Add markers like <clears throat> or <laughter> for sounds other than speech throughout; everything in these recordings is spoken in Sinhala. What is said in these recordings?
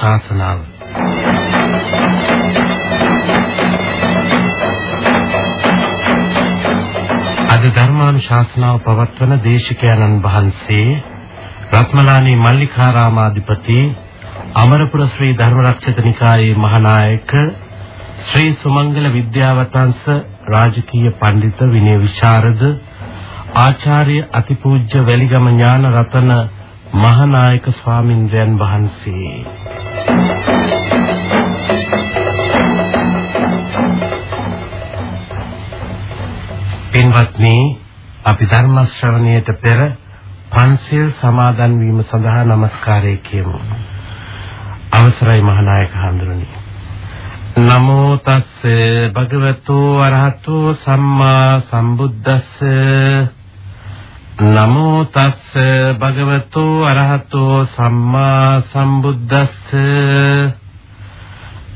ධර්මානුශාසනාව අද ධර්මානුශාසනාව පවත්වන දේශකයන්න් වහන්සේ රත්මලානී මල්ලිකාරාමාධිපති අමරපුර ශ්‍රී ධර්මරක්ෂක නිකායේ මහානායක ශ්‍රී සුමංගල විද්‍යාවතංශ රාජකීය පඬිත විනය විශාරද ආචාර්ය අතිපූජ්‍ය වැලිගම ඥාන රතන මහානායක ස්වාමින්ද්‍රයන් වහන්සේ. පින්වත්නි අපි ධර්ම ශ්‍රවණයට පෙර පන්සිල් සමාදන් වීම සඳහා নমස්කාරය කියමු. අවසරයි මහානායක හඳුනනි. නමෝ තස්ස භගවතු අරහතු සම්මා සම්බුද්දස්ස. නමෝ තස්ස භගවතු අරහතු සම්මා සම්බුද්දස්ස.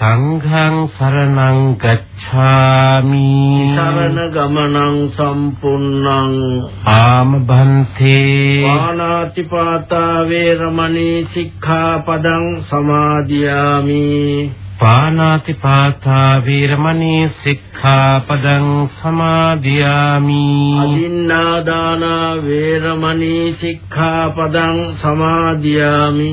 සංඝං සරණං ගච්ඡාමි. සරණ ගමනං සම්පූර්ණං. ආම භන්තේ වානාති පාතා වේරමණී සික්ඛාපදං සමාදියාමි. පානාති පාතා වීරමණී සික්ඛාපදං සමාදියාමි. අදින්නා දාන වේරමණී සික්ඛාපදං සමාදියාමි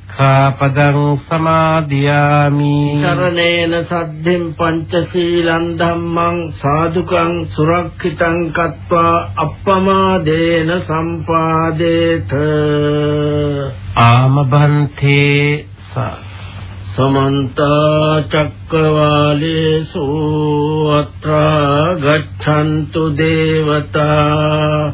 සික්ඛාපදං සමාදියාමි। සරණේන සද්ධින් පංචශීලං ධම්මං සාදුකං සුරක්ෂිතං කତ୍වා අප්පමාදේන සම්පාදේත। ආමභන්තේ සමන්ත චක්කවාලේසු අත්‍රා ගච්ඡන්තු දේවතා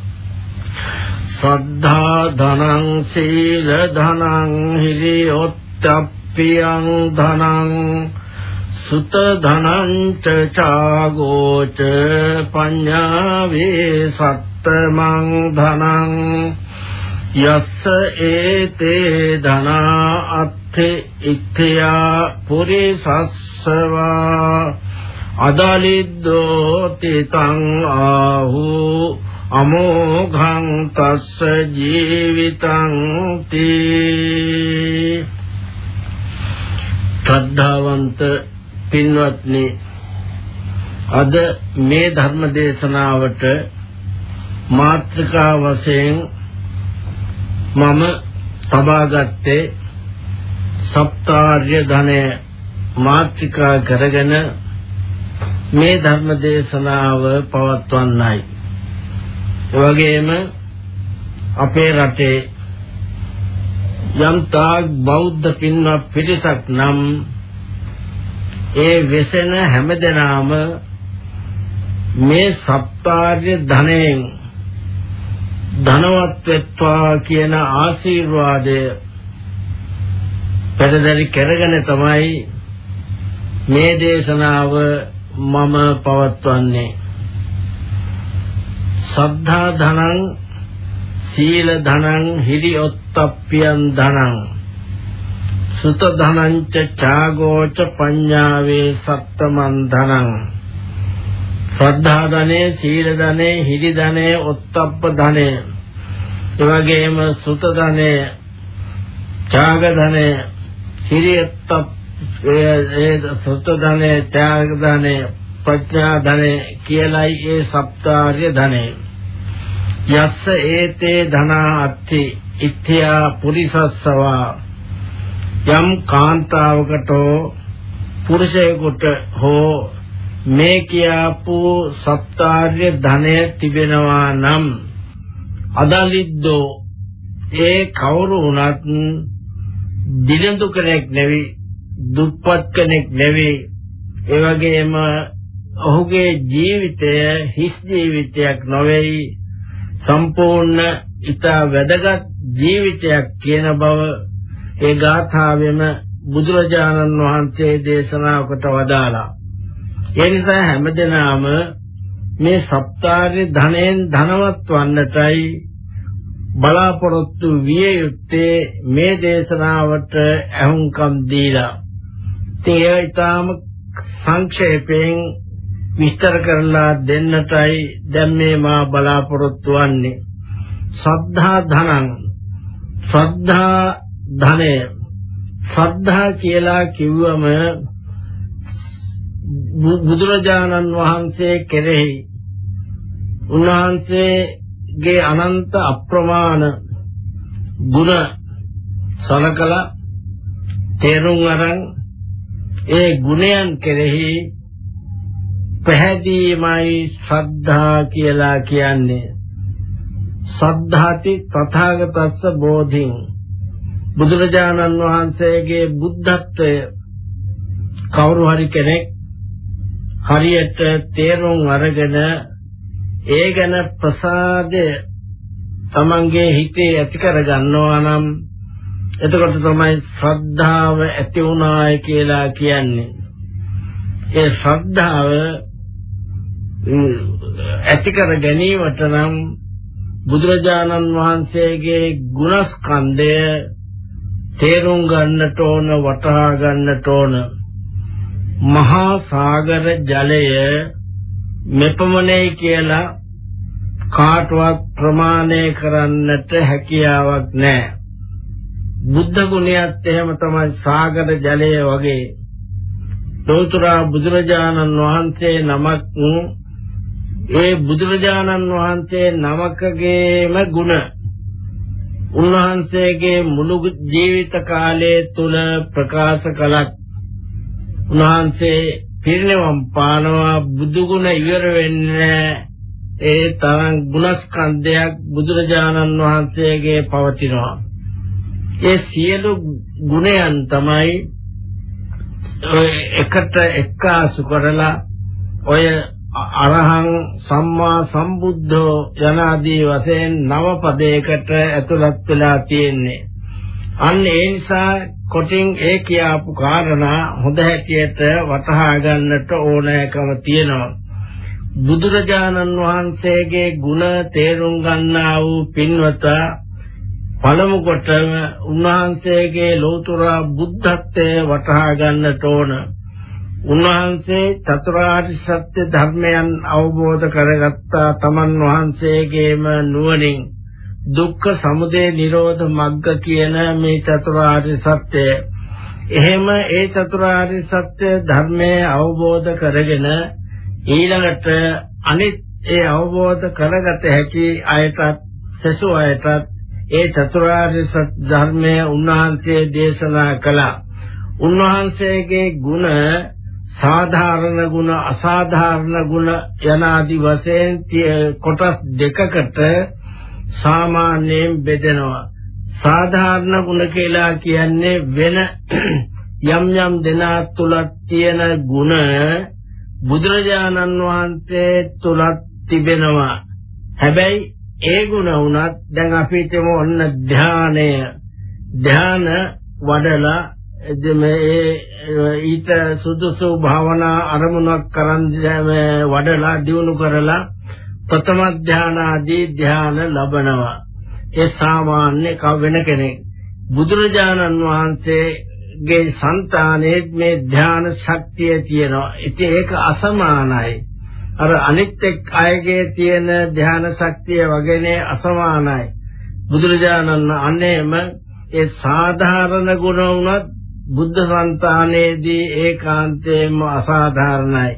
සද්ධා ධනං සීල ධනං හිරියොත්ප්පියං ධනං සුත ධනං ච චාගෝච පඤ්ඤාවේ සත්තමං ධනං යස්ස ඒතේ ධනා අත්ථි ඉත්‍ත්‍යා පුරිසස්සවා අදලිද්දෝ තිතං ආහු අමෝඝං තස්ස ජීවිතං තී ශ්‍රද්ධාවන්ත පින්වත්නි අද මේ ධර්ම දේශනාවට මාත්‍රිකා වශයෙන් මම තබා ගත්තේ සප්තාර්ය ධනය මාත්‍රිකා කරගෙන මේ ධර්ම දේශනාව පවත්වන්නයි. ඒ වගේම අපේ රටේ යම් තාක් බෞද්ධ පින්වත් පිරිසක් නම් ඒ වෙසෙන හැමදෙනාම මේ සප්තාර්ය ධනයෙන් ධනවත් වෙත්වා කියන ආශිර්වාදය පෙරදරි කරගෙන තමයි මේ දේශනාව මම පවත්වන්නේ. සද්ධා ධනං සීල ධනං හිරියොත්ප්පියං ධනං. සුත ධනං ච ඡාගෝච පඤ්ඤාවේ සත්තමන් ධනං. ශ්‍රද්ධා ධනේ සීල ධනේ හිරි ධනේ ඔත්තප්ප ධනේ. එවැගේම සුත ධනේ ඡාග ධනේ හිරියොත්ප්ප ඒ සුත ධනේ ඡාග ධනේ ප්‍රඥා ධනේ කියලයි ඒ සප්තාර්ය ධනේ. යස්ස ඒතේ ධනා අත්ථි ඉත්‍ත්‍යා පුරිසස්සවා. යම් කාන්තාවකට පුරුෂයෙකුට හෝ මේ කියාපු සප්තාර්ය ධනය තිබෙනවා නම් අදලිද්දෝ ඒ කවුරු වුණත් දිලඳු කෙනෙක් නෙවෙයි දුප්පත් කෙනෙක් නෙවෙයි ඒ වගේම ඔහුගේ ජීවිතය හිස් ජීවිතයක් නොවේයි සම්පූර්ණ ඊට වැදගත් ජීවිතයක් කියන බව ඒ ගාථාවෙම බුදුරජාණන් වහන්සේ දේශනා කොට වදාලා ඒ නිසා හැමදෙනාම මේ සප්තාර්ය ධනයෙන් ධනවත් වන්නටයි බලාපොරොත්තු විය යුත්තේ මේ දේශනාවට අහුම්කම් දීලා. ඉතින් ඒ ඊටාම සංක්ෂේපයෙන් විස්තර කරලා දෙන්නටයි දැන් මේ මා බලාපොරොත්තු වෙන්නේ. සද්ධා ධනං. ශ්‍රද්ධා ධනය. ශ්‍රද්ධා කියලා කිව්වම බුදුරජාණන් වහන්සේ කෙරෙහි උන්වහන්සේගේ අනන්ත අප්‍රමාණ ගුණ සලකලා තේරුම් අරන් ඒ ගුණයන් කෙරෙහි පැහැදීමයි ශ්‍රද්ධා කියලා කියන්නේ සද්ධාති තථාගතස්ස බෝධින් බුදුරජාණන් වහන්සේගේ බුද්ධත්වය කවුරු හරි කෙනෙක් හරියට තේරුම් අරගෙන ඒ ගැන ප්‍රසාදය තමන්ගේ හිතේ ඇති කර ගන්නවා නම් එතකොට තමයි ශ්‍රද්ධාව ඇති වුණාය කියලා කියන්නේ. ඒ ශ්‍රද්ධාව ඇති කර ගැනීමට නම් බුදුරජාණන් වහන්සේගේ ගුණස්කන්ධය තේරුම් ගන්නට ඕන වටහා ගන්නට ඕන මහා සාගර ජලය මෙපමණයි කියලා කාටවත් ප්‍රමාණය කරන්නට හැකියාවක් නැහැ. බුද්ධ ගුණයත් එහෙම තමයි සාගර ජලය වගේ. දෝතුරා බුදුරජාණන් වහන්සේ නමක් ඒ බුදුරජාණන් වහන්සේ නමකගේම ගුණ උන්වහන්සේගේ මුළු ජීවිත කාලය තුල ප්‍රකාශ කළත් උන්වහන්සේ පිරිනවම් පානවා බුදු ගුණ ඉවර වෙන්නේ ඒ තරම් ගුණස්කන්ධයක් බුදුරජාණන් වහන්සේගේ පවතිනවා. ඒ සියලු ගුණයන් තමයි එකට එක්කාසු කරලා ඔය අරහං සම්මා සම්බුද්ධෝ යනාදී වශයෙන් නව පදයකට ඇතුළත් වෙලා තියෙන්නේ. අන්න ඒ නිසා කොටින් ඒ කියාපු කාරණා හොඳ හැටියට වටහා ගන්නට ඕනෑකම තියෙනවා. බුදුරජාණන් වහන්සේගේ ගුණ තේරුම් ගන්නා වූ පින්වතා පළමු කොට උන්වහන්සේගේ ලෞතර බුද්ධත්වයේ වටහා ගන්නට ඕන. උන්වහන්සේ චතුරාර්ය සත්‍ය ධර්මයන් අවබෝධ කරගත්තා තමන් වහන්සේගේම නුවණින්. දුක්ඛ සමුදය නිරෝධ මග්ග කියන මේ චතුරාර්ය සත්‍යය. එහෙම ඒ චතුරාර්ය සත්‍ය ධර්මයේ අවබෝධ කරගෙන ඊළඟට අනිත් ඒ අවබෝධ කරගත හැකි අයටත් සසු අයටත් ඒ චතුරාර්ය සත්‍ය ධර්මය උන්වහන්සේ දේශනා කළා. උන්වහන්සේගේ ගුණ සාධාරණ ගුණ අසාධාරණ ගුණ යන ආදි වශයෙන් කොටස් දෙකකට සාමාන්‍යයෙන් බෙදෙනවා. සාධාරණ ගුණ කියලා කියන්නේ වෙන <clears throat> යම් යම් දෙනා තුල තියෙන ගුණ බුදුරජාණන් වහන්සේ තුලත් තිබෙනවා. හැබැයි ඒ ගුණ වුණත් දැන් අපිටම ඔන්න ධානය. ධාන වඩලා මේ ඊට සුදුසු භාවනා අරමුණක් කරන් වඩලා දියුණු කරලා ප්‍රථම ධාන ආදී ධාන ලබනවා. ඒ සාමාන්‍ය කවෙන කෙනෙක්. බුදුරජාණන් වහන්සේගේ సంతානයේ මේ ධාන ශක්තිය තියෙනවා. ඉතින් ඒක අසමානයි. අර අනිත් එක් අයගේ තියෙන ධාන ශක්තිය වගේනේ අසමානයි. බුදුරජාණන් අන්නේම ඒ සාධාරණ ගුණ වුණත් බුද්ධ సంతානයේදී ඒකාන්තයෙන්ම අසාධාරණයි.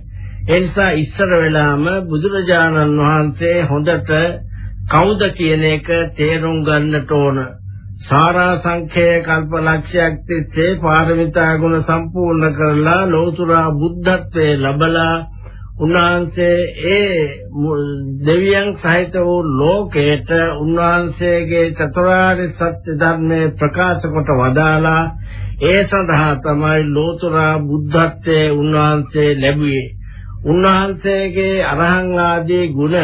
ඒ නිසා ඉස්සර වෙලාම බුදුරජාණන් වහන්සේ හොඳට කවුද කියන එක තේරුම් ගන්නට ඕන. සාරා සංඛේ කල්පලක්ෂයක් තිස්සේ පාරමිතා ගුණ සම්පූර්ණ කරලා ලෝතුරා බුද්ධත්වයේ ලබලා උන්වහන්සේ ඒ දෙවියන් සහිත වූ ලෝකයට උන්වහන්සේගේ චතුරාර්ය සත්‍ය ධර්මයේ ප්‍රකාශ කොට වදාලා ඒ සඳහා තමයි ලෝතුරා බුද්ධත්වයේ උන්වහන්සේ ලැබුවේ. උන්වහන්සේගේ අරහං ආදී ගුණ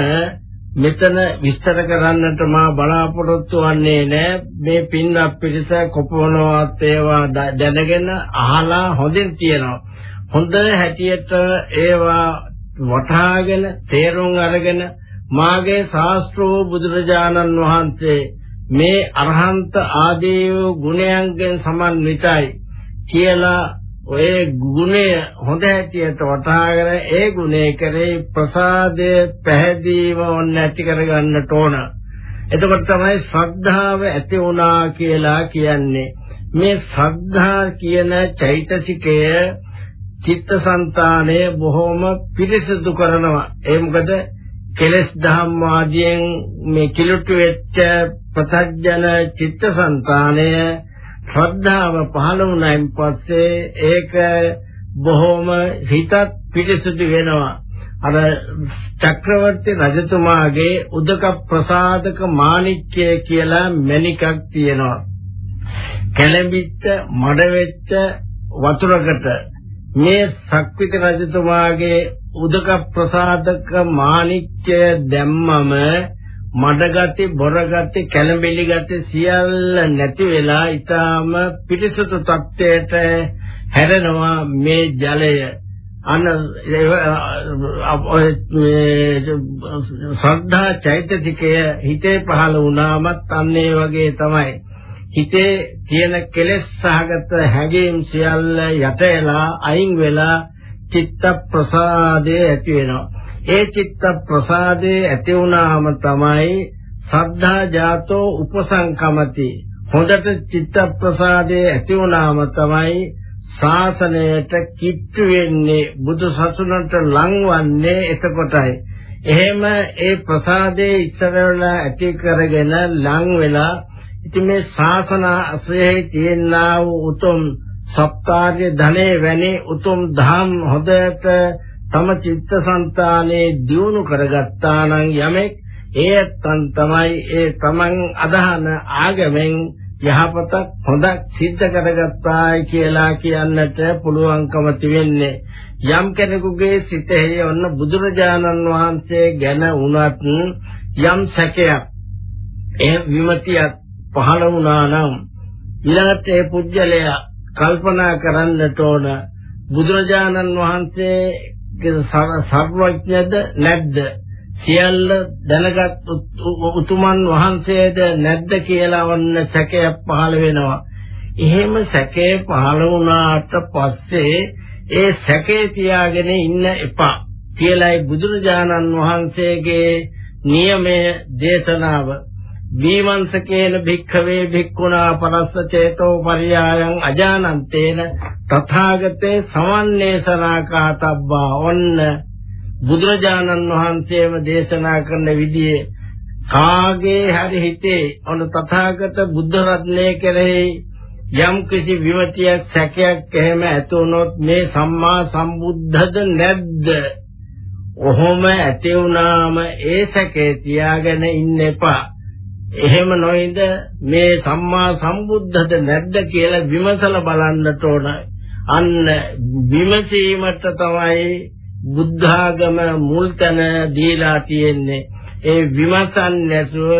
මෙතන විස්තර කරන්නට මා බලාපොරොත්තු වන්නේ නැහැ. මේ පින්වත් පිරිස කොපමණවත් ඒවා දැනගෙන අහලා හොඳින් තියෙනවා. හොඳ හැටියට ඒවා වටහාගෙන තේරුම් අරගෙන මාගේ ශාස්ත්‍රෝ බුදුරජාණන් වහන්සේ මේ අරහන්ත ආදී ගුණයන්ගෙන් සමන්විතයි කියලා ඔය ගුණය හොඳ හැටියට වටහාගෙන ඒ ගුණේ කරේ ප්‍රසාදය පැහැදීම ඕන නැති කරගන්නට ඕන. එතකොට තමයි ශ්‍රද්ධාව ඇති වුණා කියලා කියන්නේ. මේ ශ්‍රද්ධා කියන චෛතසිකය චිත්තසංතානය බොහොම පිරිසිදු කරනවා. ඒ මොකද කෙලස් ධම්ම ආදියෙන් මේ කිලුටු වෙච්ච ප්‍රත්‍යජන චිත්තසංතානය ශ්‍රද්ධාව පහළ වුණායින් පස්සේ ඒක බොහොම හිතත් පිරිසිදු වෙනවා. අර චක්‍රවර්ති රජතුමාගේ උදක ප්‍රසාදක මාණික්කය කියලා මණිකක් තියෙනවා. කැළඹිච්ච මඩ වෙච්ච වතුරකට මේ සක්විති රජතුමාගේ උදක ප්‍රසාදක මාණික්‍ය දැම්මම මඩගති බොරගති කැළඹිලි ගති සියල්ල නැති වෙලා ඊටාම පිටිසුතු තත්ත්වයට හැරෙනවා මේ ජලය. අන ශ්‍රද්ධා චෛතසිකය හිතේ පහළ වුණාමත් අන්න ඒ වගේ තමයි. හිතේ තියෙන කෙලෙස් සහගත හැඟීම් සියල්ල යටේලා අයින් වෙලා චිත්ත ප්‍රසාදේ ඇති වෙනවා. ඒ චිත්ත ප්‍රසාදේ ඇති වුණාම තමයි සද්ධා ජාතෝ උපසංකමති. හොඳට චිත්ත ප්‍රසාදේ ඇති වුණාම තමයි ශාසනයට කිට්ටු වෙන්නේ බුදු සසුනට ලංවන්නේ එතකොටයි. එහෙම ඒ ප්‍රසාදේ ඉස්සරවලා ඇති කරගෙන ලං වෙලා ඉතින් මේ ශාසන අසයේ තියෙනා වූ උතුම් සප්තාර්ය ධනේ වැනි උතුම් ධම් හොදට තම චිත්තසංතානේ දියුණු කරගත්තා නම් යමෙක් ඒත්තන් තමයි ඒ තමන් අදහන ආගමෙන් යහපතක් හොඳක් සිද්ධ කරගත්තායි කියලා කියන්නට පුළුවන්කම තිබෙන්නේ. යම් කෙනෙකුගේ සිතෙහි ඔන්න බුදුරජාණන් වහන්සේ ගැන වුණත් යම් සැකයක් ඒ විමතියක් පහළ වුණා නම් ඊළඟට ඒ පුජ්‍යලයා කල්පනා කරන්නට ඕන බුදුරජාණන් වහන්සේ සර්වඥද නැද්ද සියල්ල දැනගත් උතුමන් වහන්සේද නැද්ද කියලා වන්න සැකයක් පහළ වෙනවා. එහෙම සැකේ පහළ වුණාට පස්සේ ඒ සැකේ තියාගෙන ඉන්න එපා කියලායි බුදුරජාණන් වහන්සේගේ නියමය දේශනාව දීවංශකේන භික්ඛවේ භික්ඛුනා පරස්ස චේතෝ පරියායන් අජානන්තේන තථාගතේ සමන්නේසනාකාතබ්බා ඔන්න බුදුරජාණන් වහන්සේම දේශනා කරන විදිහේ කාගේ හරි හිතේ ඔන්න තථාගත බුද්ධ රත්නයේ කෙරෙහි යම් කිසි විමතියක් සැකයක් එහෙම ඇති වුණොත් මේ සම්මා සම්බුද්ධද නැද්ද? ඔහොම ඇති වුණාම ඒ සැකේ තියාගෙන ඉන්න එපා. එහෙම නොයිද මේ සම්මා සම්බුද්ධද නැද්ද කියලා විමසලා බලන්නට ඕන. අන්න විමසීමට තමයි බුද්ධාගම මුල් තැන දීලා තියෙන්නේ. ඒ විමසන්නේ නැතුව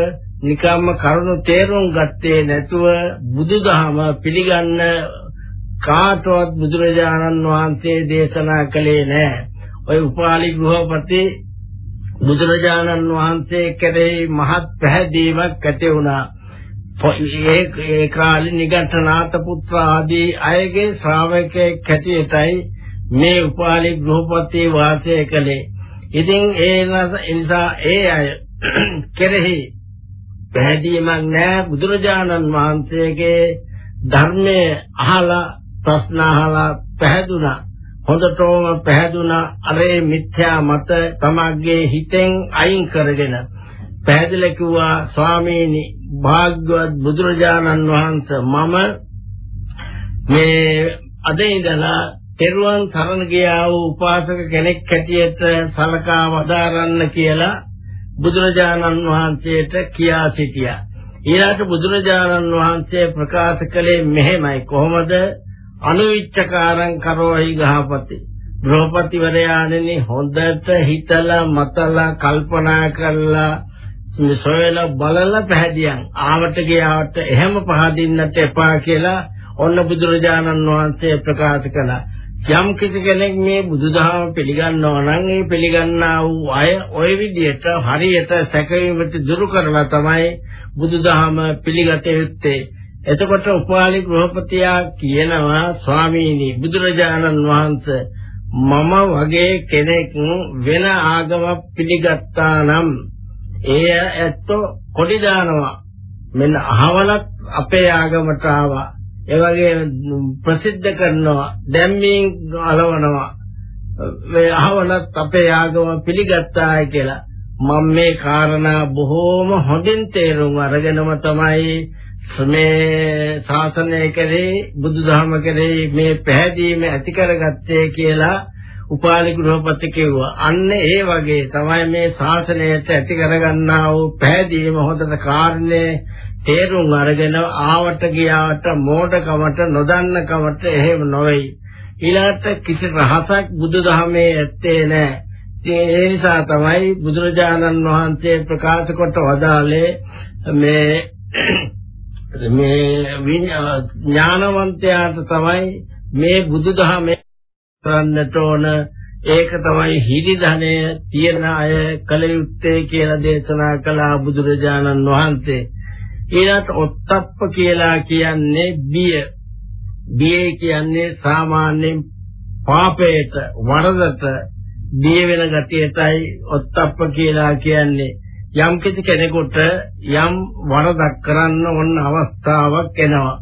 නිකම්ම කරුණු තේරුම් ගත්තේ නැතුව බුදුදහම පිළිගන්න කාටවත් බුදුරජාණන් වහන්සේ දේශනා කළේ නැහැ. ඔය උපාලි ගෘහපති බුදුරජාණන් වහන්සේ කෙරෙහි මහත් පැහැදීමක් ඇති වුණා. ඒ කාලේ නිගණ්ඨනාත පුත්‍ර ආදී අයගේ ශ්‍රාවකයෙක් හැටියටයි මේ උපාලි ගෘහපති වාසය කළේ. ඉතින් ඒ නිසා ඒ අය <clears throat> කෙරෙහි පැහැදීමක් නැහැ බුදුරජාණන් වහන්සේගේ ධර්මයේ අහලා ප්‍රශ්න අහලා පැහැදුනා හොඳටම පැහැදුනා අරේ මිත්‍යා මත තමගේ හිතෙන් අයින් කරගෙන පැහැදිලි කිව්වා ස්වාමීනි භාග්‍යවත් බුදුරජාණන් වහන්සේ මම මේ අද ඉඳලා තෙරුවන් සරණ ගියා වූ උපාසක කෙනෙක් හැටියට සලකා වදාරන්න කියලා බුදුරජාණන් වහන්සේට කියා සිටියා. ඊළාට බුදුරජාණන් වහන්සේ ප්‍රකාශ කළේ මෙහෙමයි කොහොමද අනුවිච්චකාරං කරෝහි ගහපති. බ්‍රහපතිවරයාණෙනි හොඳට හිතලා මතලා කල්පනා කරලා සොයලා බලලා පැහැදියන්. ආවට ගියාට එහෙම පහදින්නට එපා කියලා ඔන්න බුදුරජාණන් වහන්සේ ප්‍රකාශ කළා. යම් කිසි කෙනෙක් මේ බුදුදහම පිළිගන්නවා නම් ඒ පිළිගන්නා වූ අය ওই විදිහට හරියට සැකවීමට දුරු කරලා තමයි බුදුදහම පිළිගත යුත්තේ. එතකොට උපාලි ගෘහපතියා කියනවා ස්වාමීනි බුදුරජාණන් වහන්සේ මම වගේ කෙනෙක් වෙන ආගමක් පිළිගත්තා නම් ඒ ඇත්තෝ කොඩි දානවා. මෙන්න අහවලත් අපේ ආගමට ආවා. ඒ වගේ ප්‍රසිද්ධ කරනවා. දැම්මීන් අලවනවා මේ අහවලත් අපේ ආගම පිළිගත්තායි කියලා. මම මේ කාරණා බොහෝම හොඳින් තේරුම් අරගෙනම තමයි මේ ශාසනය කරේ බුදුදහම කරේ මේ පැහැදීම ඇති කරගත්තේ කියලා උපාලි ගෘහපති කිව්වා. අන්න ඒ වගේ තමයි මේ ශාසනයට ඇති කරගන්නා වූ පැහැදීම හොඳට කාරණේ තේරුම් අරගෙන ආවට ගියාට මෝඩකමට නොදන්නකමට එහෙම නොවේයි. ඊළඟට කිසි රහසක් බුදුදහමේ ඇත්තේ නැහැ. ඒ නිසා තමයි බුදුරජාණන් වහන්සේ ප්‍රකාශ කොට වදාළේ මේ මේ ඥානවන්තයාට තමයි මේ බුදුදහමේ කරන්නට ඕන ඒක තමයි හිරි ධනය තියෙන අය කල යුත්තේ කියලා දේශනා කළා බුදුරජාණන් වහන්සේ ඊළඟට ඔත්තප්ප කියලා කියන්නේ බිය. බිය කියන්නේ සාමාන්‍යයෙන් පාපයට වරදට බිය වෙන ගතියටයි ඔත්තප්ප කියලා කියන්නේ. යම් කිසි කෙනෙකුට යම් වරදක් කරන්න ඕන අවස්ථාවක් එනවා.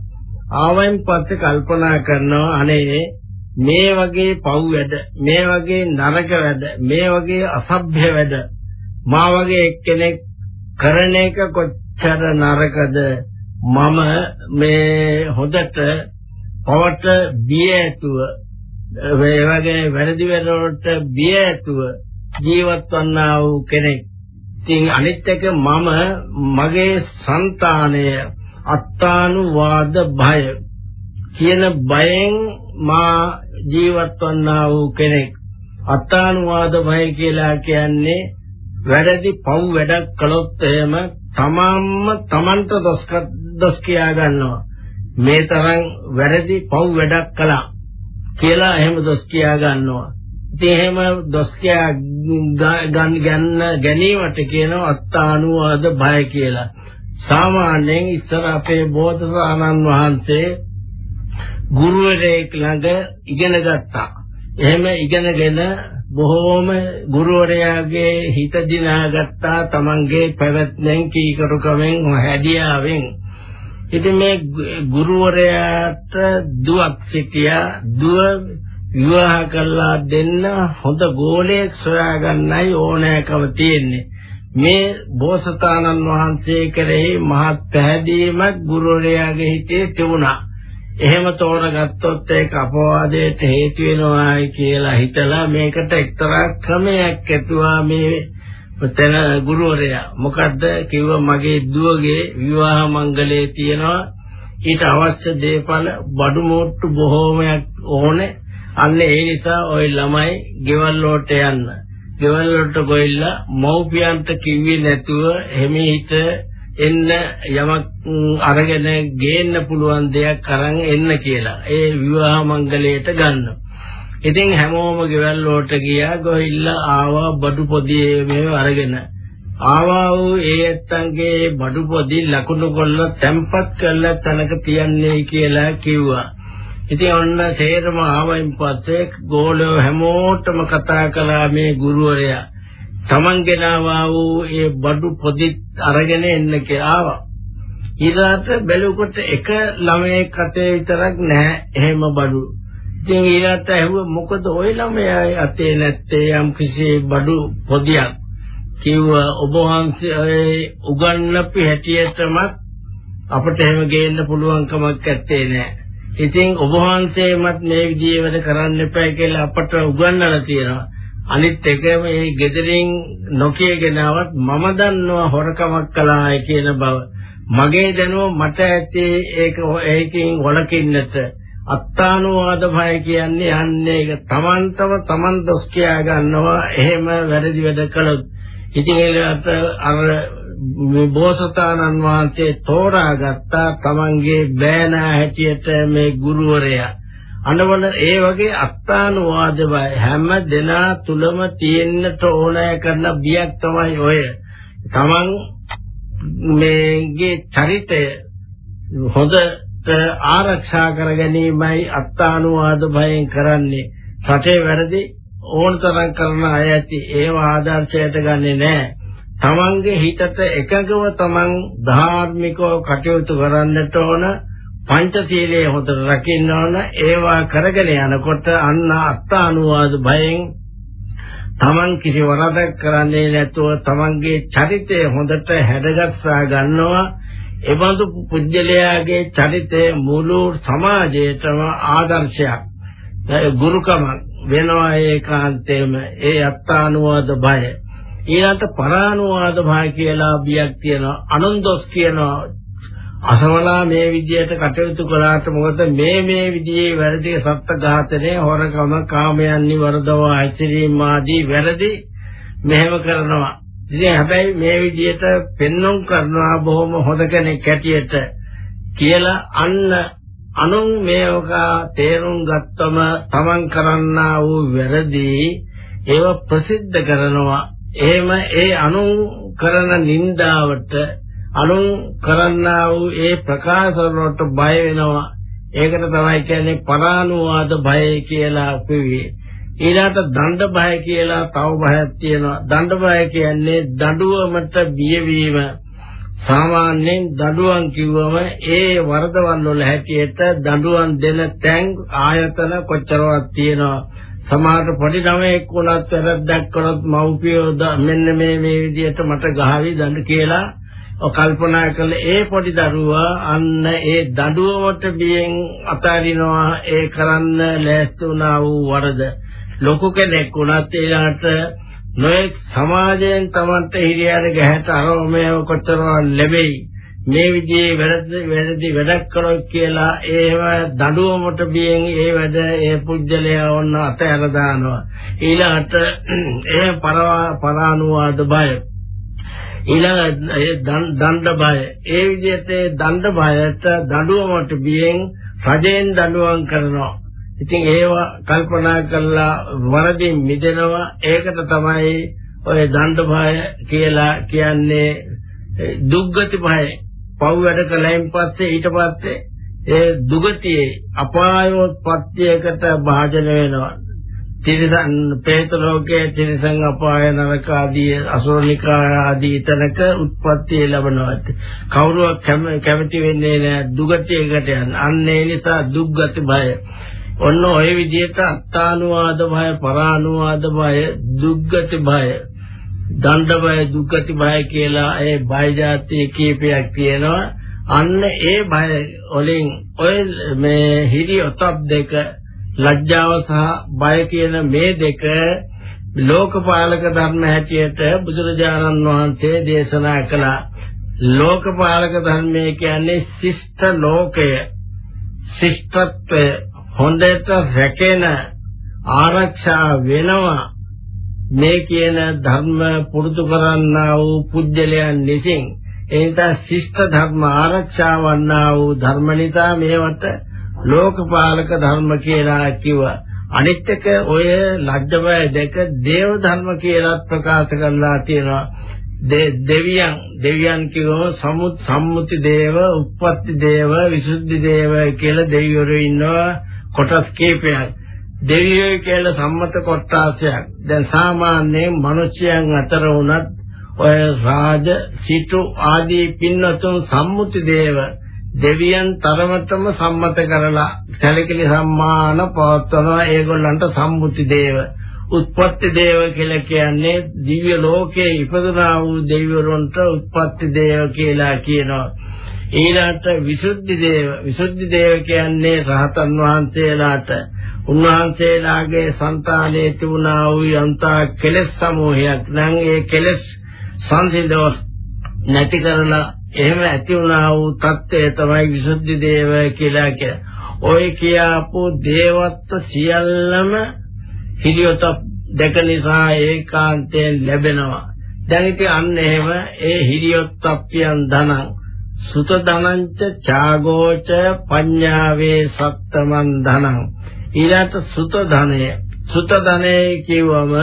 ආවෙන් පස්සේ කල්පනා කරනවා අනේ මේ වගේ පව් වැඩ මේ වගේ නරක වැඩ මේ වගේ අසභ්‍ය වැඩ මා වගේ එක්කෙනෙක් කරන එක කොච්චර කොච්චර නරකද මම මේ හොදට පවට බිය ඇතුව මේ වගේ වැරදි වැඩවලට බිය ඇතුව ජීවත් වන්නා වූ කෙනෙක්. ඉතින් අනිත් එක මම මගේ సంతානය අත්තානුවාද භය කියන බයෙන් මා ජීවත් වන්නා වූ කෙනෙක්. අත්තානුවාද භය කියලා කියන්නේ වැරදි පව් වැඩක් කළොත් එහෙම තමන්ම තමන්ට දොස් කියා ගන්නවා. මේ තරම් වැරදි පව් වැඩක් කළා කියලා එහෙම දොස් කියා ගන්නවා. ඉතින් එහෙම දොස් කියා ගන්න ගැනීමට කියනවා අත්තානුවාද භය කියලා සාමාන්‍යයෙන් ඉස්සර අපේ බෝධසානන් වහන්සේ ගුරුවරයෙක් ළඟ ඉගෙන ගත්තා. එහෙම ඉගෙනගෙන බොහෝම ගුරුවරයාගේ හිත දිනාගත්තා තමන්ගේ පැවැත්මෙන් කීකරුකමෙන් හැදියාවෙන්. ඉතින් මේ ගුරුවරයාට දුවක් සිටියා දුව විවාහ කරලා දෙන්න හොඳ ගෝලයක් සොයාගන්නයි ඕනෑකම තියෙන්නේ. මේ බෝසතාණන් වහන්සේ කෙරෙහි මහත් පැහැදීමක් ගුරුවරයාගේ හිතේ තිබුණා. එහෙම තෝරගත්තොත් ඒක අපවාදයට හේතු වෙනවායි කියලා හිතලා මේකට එක්තරා ක්‍රමයක් ඇතුවා මේ මෙතන ගුරුවරයා මොකද්ද කිව්ව මගේ දුවගේ විවාහ මංගලයේ තියෙනවා ඊට අවශ්‍ය දේපල බඩු මුට්ටු බොහෝමයක් ඕනේ අන්න ඒ නිසා ওই ළමයි ගෙවල් වලට යන්න ගෙවල් වලට ගොයිලා මව්පියන්ට කිව්වේ නැතුව එමෙහිට එන්න යමක් අරගෙන ගේන්න පුළුවන් දෙයක් අරන් එන්න කියලා. ඒ විවාහ මංගලයට ගන්න. ඉතින් හැමෝම ගෙවල් වලට ගියා ගොහිල්ලා ආවා බඩු පොදි මේව අරගෙන. ආවා වූ ඒ ඇත්තන්ගේ බඩු පොදි ලකුණු කොල්ල තැම්පත් කරලා තනක තියන්නේ කියලා කිව්වා. ඉතින් ඔන්න තේරම ආවයින් පස්සේ ගෝලෝ හැමෝටම කතා කළා මේ ගුරුවරයා. Taman ගෙනාවා වූ ඒ බඩු පොදි අරගෙන එන්න කියලා ආවා. ඊළාට බැලුකොට එක ළමයෙක් අතේ විතරක් නැහැ එහෙම බඩු. ඉතින් ඊළාට ඇහුවා මොකද ওই ළමයා අතේ නැත්තේ යම් කිසි බඩු පොදියක්. කිව්වා ඔබ වහන්සේ උගන්වපු හැටියටම අපිට එහෙම ගේන්න පුළුවන් කමක් නැත්තේ නෑ. ඉතින් ඔබ වහන්සේමත් මේ විදිහේ වැඩ කරන්න එපා කියලා අපට උගන්වලා තියෙනවා. අනිත් එක මේ gederin නොකියගෙනවත් මම දන්නවා හොරකමක් කළායි කියන බව. මගේ දැනුම මට ඇති ඒක ඒකෙන් වළකින්නට අත්තානුවාද භය කියන්නේ යන්නේ ඒක තමන්ටම තමන් දොස් කියා ගන්නවා එහෙම වැරදි වැඩ කළොත්. ඉතින් ඒකට අර මේ බෝසතාණන් වහන්සේ තෝරාගත්තා තමන්ගේ බෑනා හැටියට මේ ගුරුවරයා. අනවල ඒ වගේ අත්තානුවාදවයි හැම දෙනා තුලම තියෙන්නට ඕනෑ කරන බියක් තමයි ඔය. තමන් මේගේ චරිතය හොඳට ආරක්ෂා කර ගැනීමයි අත්තානුවාද භයෙන් කරන්නේ. රටේ වැරදි ඕනතරම් කරන අය ඇති ඒව ආදර්ශයට ගන්නෙ නෑ. තමන්ගේ හිතට එකගව තමන් ධාර්මිකව කටයුතු කරන්නට ඕන පංචශීලයේ හොඳට රකින්න ඕන. ඒවා කරගෙන යනකොට අන්න අත්තානුවාද භයෙන් තමන් කිසි වරදක් කරන්නේ නැතුව තමන්ගේ චරිතය හොඳට හැඩගස්සා ගන්නවා. එබඳු පුජ්‍යලයාගේ චරිතය මුළු සමාජයටම ආදර්ශයක් ගුරුකම වෙනවා ඒකාන්තයෙන්ම. ඒ අත්තානුවාද භය ඊළඟට පරානුවාද භය කියලා බියක් තියෙනවා අනුන්දොස් කියනවා. අසවලා මේ විදියට කටයුතු කළාට මොකද මේ මේ විදිහේ වැරදි සත්ත්ව ඝාතනය හොරකම කාමයන් නිවර්දව ඇසිරීම ආදී වැරදි මෙහෙම කරනවා. ඉතින් හැබැයි මේ විදියට පෙන්වුම් කරනවා බොහොම හොඳ කෙනෙක් හැටියට කියලා අන්න අනුන් මේක තේරුම් ගත්තම තමන් කරන්නා වූ වැරදි ඒව ප්‍රසිද්ධ කරනවා. එහෙම ඒ අනුන් කරන නින්දාවට අනුන් කරන්නා වූ ඒ ප්‍රකාශ වලට බය වෙනවා. ඒකට තමයි කියන්නේ පරානුවාද බය කියලා කිව්වේ. ඊළාට දණ්ඩ බය කියලා තව බයක් තියෙනවා. දණ්ඩ බය කියන්නේ දඬුවමට බියවීම. සාමාන්‍යයෙන් දඬුවම් කිව්වම ඒ වරදවල් වල හැටියට දඬුවම් දෙන තැන් ආයතන කොච්චරවත් තියෙනවා. සමහර පොඩි ළමයෙක් වුණත් වැරද්දක් කළොත් මව්පියෝ මෙන්න මේ මේ විදිහට මට ගහවි දඬු කියලා කල්පනා කළ ඒ පොඩි දරුවා අන්න ඒ දඬුවමට බියෙන් අතාරිනවා ඒ කරන්න ලෑස්ති වුණා වූ වරද. ලොකු කෙනෙක් වුණත් ඊළඟට නොඑක් සමාජයෙන් Tamante හිරියර ගැහැට අරෝමේව කොතරම් ලැබෙයි. මේ විදිහේ වැරදි වැරදි වැඩක් කරොත් කියලා ඒව දඬුවමට බියෙන් ඒ වැඩ ඒ පුජ්‍යලයා වන්න අතහැර දානවා. ඊළඟට <clears throat> ඒ පරානුවාද බය. ඊළඟ දණ්ඩ බය. ඒ විදිහට දණ්ඩ බයට දඬුවමට බියෙන් රජෙන් දඬුවම් කරනවා. ඉතින් ඒව කල්පනා කරලා වරදින් මිදෙනවා. ඒකට තමයි ඔය දණ්ඩ බය කියලා කියන්නේ දුක්ගති බය. පව් වැඩ කලයින් පස්සේ ඊට පස්සේ ඒ දුගතියේ අපායෝත්පත්තියකට භාජන වෙනවා. තිරිසන් പ്രേත ලෝකයේ තිරිසන් අපාය නරක ආදී අසුරනිකා ආදී තැනක උත්පත්ති ලැබනවා. කවුරුවක් කැමති වෙන්නේ නැහැ දුගතියකට යන්න. අන්න ඒ නිසා දුක්ගති බය ඔන්න ඔය විදිහට අත්තානුවාද බය පරානුවාද බය දුක්ගති බය දණ්ඩ බය දුක්ගති බය කියලා ඒ බය જાති කීපයක් තියෙනවා. අන්න ඒ බය වලින් ඔය මේ හිරි ඔතප් දෙක ලැජ්ජාව සහ බය කියන මේ දෙක ලෝකපාලක ධර්ම හැටියට බුදුරජාණන් වහන්සේ දේශනා කළා. ලෝකපාලක ධර්මය කියන්නේ ශිෂ්ට ලෝකය. ශිෂ්ටත්වය හොඳට රැකෙන ආරක්ෂා වෙනවා. මේ කියන ධර්ම පුරුදු කරන්නා වූ පුජ්‍යලයන් විසින් එනිසා ශිෂ්ට ධර්ම ආරක්ෂා වන්නා වූ ධර්ම නිසා මේවට ලෝකපාලක ධර්ම කියලා කිව්වා. අනිත් එක ඔය ලජ්ජබය දෙක දේව ධර්ම කියලා ප්‍රකාශ කරලා තියෙනවා. දෙවියන් දෙවියන් කියවම සමුත් සම්මුති දේව, උප්පත්ති දේව, විසුද්ධි දේව කියලා දෙවිවරු ඉන්නවා කොටස් කීපයක්. දෙවියෝ කියලා සම්මත කොටාසයක්. දැන් සාමාන්‍යයෙන් මිනිස්යන් අතර වුණත් ඔය රාජ, සිටු ආදී පින්නතුන් සම්මුති දේව දෙවියන් තරමටම සම්මත කරලා සැලකිලි සම්මාන පවත්වනවා. ඒගොල්ලන්ට සම්මුති දේව උත්පත්ති දේව කියලා කියන්නේ දිව්‍ය ලෝකයේ ඉපදුනා වූ දෙවිවරුන්ට උත්පත්ති දේව කියලා කියනවා. ඊළාට විසුද්ධි දේව. විසුද්ධි දේව කියන්නේ රහතන් වහන්සේලාට උන්වහන්සේලාගේ సంతානයේ තිබුණා වූ යන්තා කෙලෙස් සමූහයක් නම් ඒ කෙලෙස් සංසිඳව නැති කරලා එහෙම ඇති වුණා වූ தත්ත්වය තමයි විසුද්ධි දේව කියලා කියන්නේ. ඔය කියාපු දේවත්ව සියල්ලම හිලියොත දෙක නිසා ඒකාන්තයෙන් ලැබෙනවා. දැන් ඉතින් අන්න එහෙම ඒ හිලියොත්ප්පියන් ධනං සුත ධනංච ඡාගෝච පඤ්ඤාවේ සත්තමන් ධනං ඊළාට සුත ධනය. සුත ධනය කියවම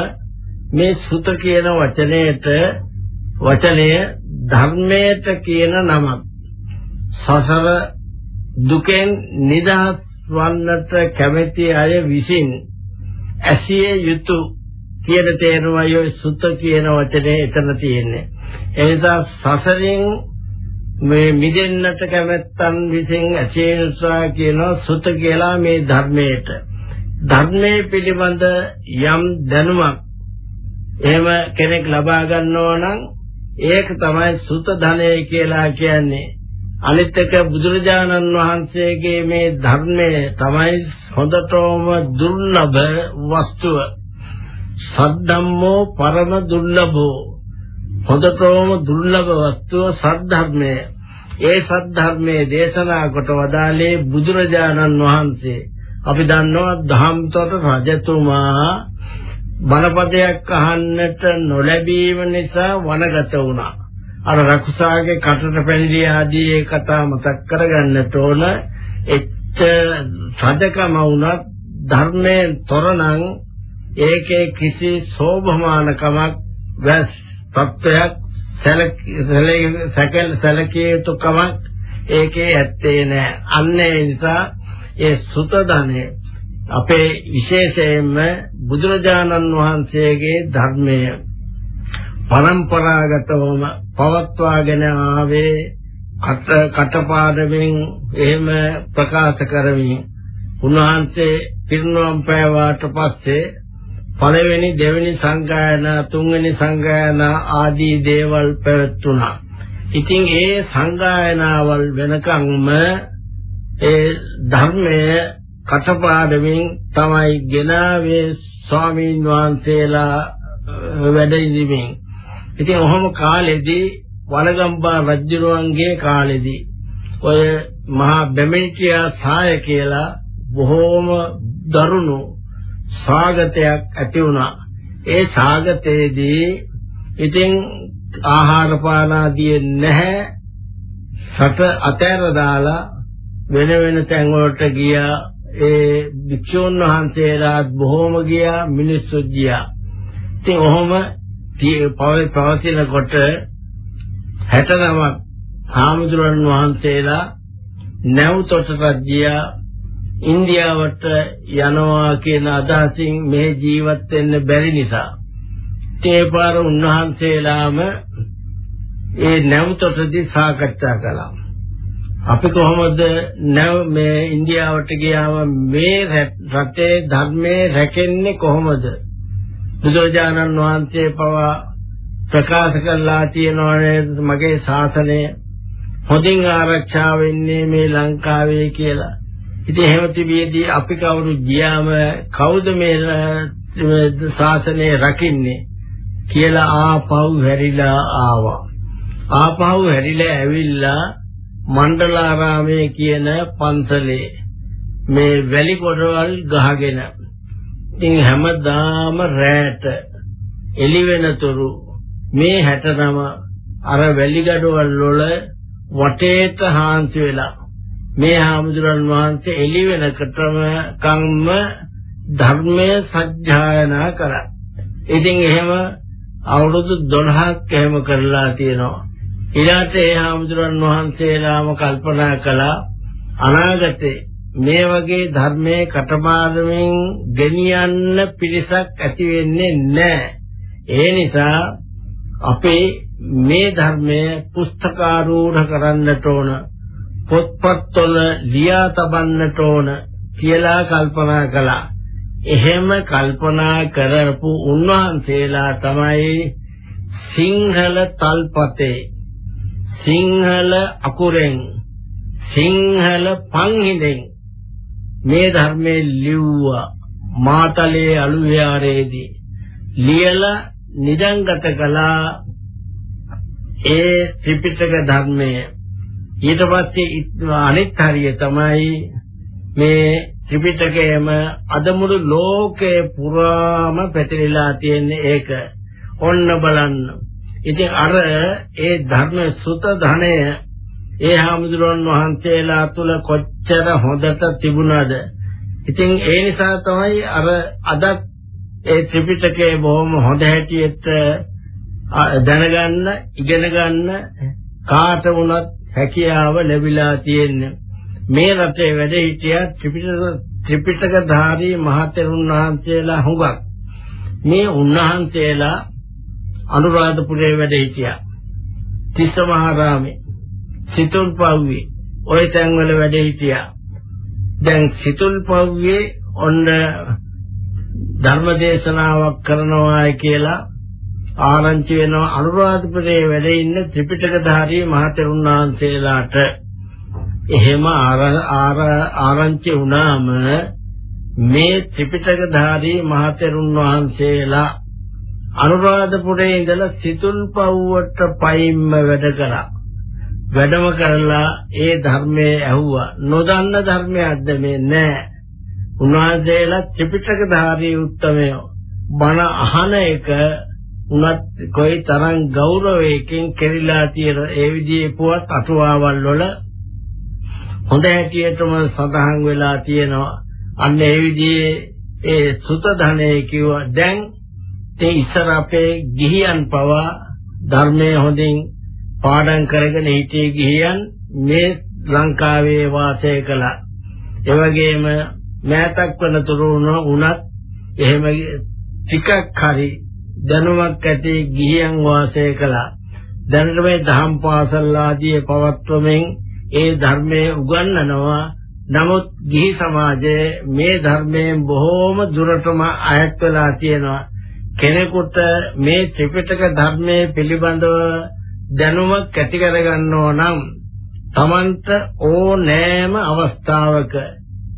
මේ සුත කියන වචනයේට වචනය ධර්මයට කියන නමක්. සසර දුකෙන් නිදහස් වන්නට කැමැති අය විසින් ඇසිය යුතු කියන තේරුමයි ඔය සුත කියන වචනේ එතන තියෙන්නේ. ඒ නිසා සසරින් මේ මිදෙන්නට කැමැත්තන් විසින් ඇසිය යුතුසා කියන සුත කියලා මේ ධර්මයට ධර්මයේ පිළිබඳ යම් දැනුමක් එහෙම කෙනෙක් ලබා ගන්නවා නම් ඒක තමයි සුත ධනය කියලා කියන්නේ. අනිත් එක බුදුරජාණන් වහන්සේගේ මේ ධර්මය තමයි හොඳටම දුර්ලභ වස්තුව. සද්ධම්මෝ පරම දුර්ලභෝ. හොඳටම දුර්ලභ වස්තුව සද්ධර්මය. ඒ සද්ධර්මයේ දේශනා කොට වදාළේ බුදුරජාණන් වහන්සේ. අපි දන්නවා ධම්තොට රජතුමා බණපදයක් අහන්නට නොලැබීම නිසා වනගත වුණා. අර රකුසාගේ කටට පැනිරි ආදී ඒ කතා මතක් කරගන්නට ඕන. එච්ච සදකම වුණත් ධර්මයෙන් තොරනම් ඒකේ කිසි සෝභමානකමක් වැස් තත්වයක් සැලකේ සැලකිය යුතු කමක් ඒකේ ඇත්තේ නැහැ. අන්න ඒ නිසා ඒ සුත ධනෙ අපේ විශේෂයෙන්ම බුදුරජාණන් වහන්සේගේ ධර්මය පරම්පරාගතවම පවත්වාගෙන ආවේ කට කටපාඩමින් එහෙම ප්‍රකාශ කරමින් උන්වහන්සේ පිරිනුවම් පෑවාට පස්සේ පළවෙනි දෙවෙනි සංගායනා තුන්වෙනි සංගායනා ආදී දේවල් පැවැත්ුණා. ඉතින් ඒ සංගායනාවල් වෙනකම්ම ඒ ධර්මයේ කටපාඩමින් තමයි ගෙනාවේ ස්වාමීන් වහන්සේලා වැඩ ඉඳිමින්. ඉතින් ඔහොම කාලෙදී වලගම්බා රජුරුවන්ගේ කාලෙදී ඔය මහා බැමිණිටියා සාය කියලා බොහෝම දරුණු සාගතයක් ඇති වුණා. ඒ සාගතයේදී ඉතින් ආහාර පාන ආදී නැහැ. සත අතෑර දාලා වෙන වෙන තැන් වලට ගියා. ඒ භික්ෂුන් වහන්සේලාත් බොහෝම ගියා මිනිස්සු ගියා. ඉතින් ඔහොම පවතිනකොට 69ක් හාමුදුරන් වහන්සේලා නැවතොටට ගියා ඉන්දියාවට යනවා කියන අදහසින් මේ ජීවත් වෙන්න බැරි නිසා ඒ පාර උන්වහන්සේලාම ඒ නැවතොටදී සාකච්ඡා කළා. අපි කොහොමද නැව මේ ඉන්දියාවට ගියාම මේ රටේ ධර්මයේ රැකෙන්නේ කොහොමද? බුදුරජාණන් වහන්සේ පවා ප්‍රකාශ කළා තියෙනවානේ මගේ ශාසනය හොඳින් ආරක්ෂා වෙන්නේ මේ ලංකාවේ කියලා. ඉතින් එහෙම තිබියදී අපි කවුරු ගියාම කවුද මේ ශාසනය රකින්නේ කියලා ආපහු හැරිලා ආවා. ආපහු හැරිලා ඇවිල්ලා මණ්ඩලාරාමයේ කියන පන්සලේ මේ වැලි කොටවල් ගහගෙන ඉතින් හැමදාම රැට එළි වෙනතුරු මේ 69 අර වැලිගඩවල් වල වටේට හාන්සි වෙලා මේ හාමුදුරන් වහන්සේ එළි වෙනකටම කම්ම ධර්මය සත්‍යයනා කරා. ඉතින් එහෙම අවුරුදු 12ක් එහෙම කරලා තියෙනවා. ඊළාට ඒ හාමුදුරන් වහන්සේලාම කල්පනා කළා අනාගතේ මේ වගේ ධර්මයේ කටපාඩමින් ගෙනියන්න පිරිසක් ඇති වෙන්නේ නැහැ. ඒ නිසා අපේ මේ ධර්මය පුස්තකාරූඪ කරන්නට ඕන පොත්පත්වල ලියා තබන්නට ඕන කියලා කල්පනා කළා. එහෙම කල්පනා කරපු උන්වහන්සේලා තමයි සිංහල තල්පතේ සිංහල අකුරෙන් සිංහල පන්හිඳෙන් මේ ධර්මයේ ලිව්වා මාතලේ අලු විහාරයේදී ලියලා නිදන්ගත කළා ඒ ත්‍රිපිටක ධර්මය ඊට පස්සේ අනෙක් හරිය තමයි මේ ත්‍රිපිටකයම අද මුළු ලෝකේ පුරාම පැතිරලා තියෙන ඒක. ඔන්න බලන්න. ඉතින් අර ඒ ධර්ම සුත ධනය ඒ හාමුදුරන් වහන්සේලා තුල කොච්චර හොඳට තිබුණාද? ඉතින් ඒ නිසා තමයි අර අදත් ඒ ත්‍රිපිටකයේ බොහොම හොඳ හැටියට දැනගන්න ඉගෙන ගන්න කාට වුණත් හැකියාව ලැබිලා තියෙන්නේ. මේ රටේ වැඩ හිටිය ත්‍රිපිටක ත්‍රිපිටකධාරී මහතෙරුන් වහන්සේලා හුඟක්. මේ උන්වහන්සේලා අනුරාධපුරයේ වැඩ හිටියා. තිස්ස මහරාමේ සිතුල්පව්වේ ওই තැන්වල වැඩ හිටියා. දැන් සිතුල්පව්වේ ඔන්න ධර්ම දේශනාවක් කරනවා කියලා ආරංචි වෙනවා අනුරාධපුරයේ වැඩ ඉන්න ත්‍රිපිටකධාරී මහතෙරුන් වහන්සේලාට. එහෙම ආරංචි වුණාම මේ ත්‍රිපිටකධාරී මහතෙරුන් වහන්සේලා අනුරාධපුරයේ ඉඳලා සිතුල්පව්වට පයින්ම වැඩ කරා. වැඩම කරලා ඒ ධර්මයේ ඇහුවා. නොදන්න ධර්මයක්ද මේ? නෑ. උන්වහන්සේලා ත්‍රිපිටකධාරී උත්තමයෝ බණ අහන එක උනත් කොයි තරම් ගෞරවයකින් කෙරිලා තියෙන ඒ විදිහේ පුවත් අටුවාවල් වල හොඳ හැටියටම සඳහන් වෙලා තියෙනවා. අන්න ඒ විදිහේ ඒ සුත ධනෙ කිව්ව. දැන් ඒ ඉස්සර අපේ ගිහියන් පවා ධර්මයේ හොඳින් පාඩම් කරගෙන හිටියේ ගිහියන් මේ ලංකාවේ වාසය කළා. ඒ වගේම මෑතක් වනතුරු වුණත් එහෙම ටිකක් හරි දැනුමක් ඇති ගිහියන් වාසය කළා. දැනට මේ දහම් පාසල් ආදී පවත්වමින් ඒ ධර්මයේ උගන්වනවා. නමුත් ගිහි සමාජයේ මේ ධර්මයෙන් බොහෝම දුරටම අයත් වෙලා තියෙනවා. කෙනෙකුට මේ ත්‍රිපිටක ධර්මයේ පිළිබඳව දැනුමක් ඇති කරගන්නෝ නම් Tamanta ඕනෑම අවස්ථාවක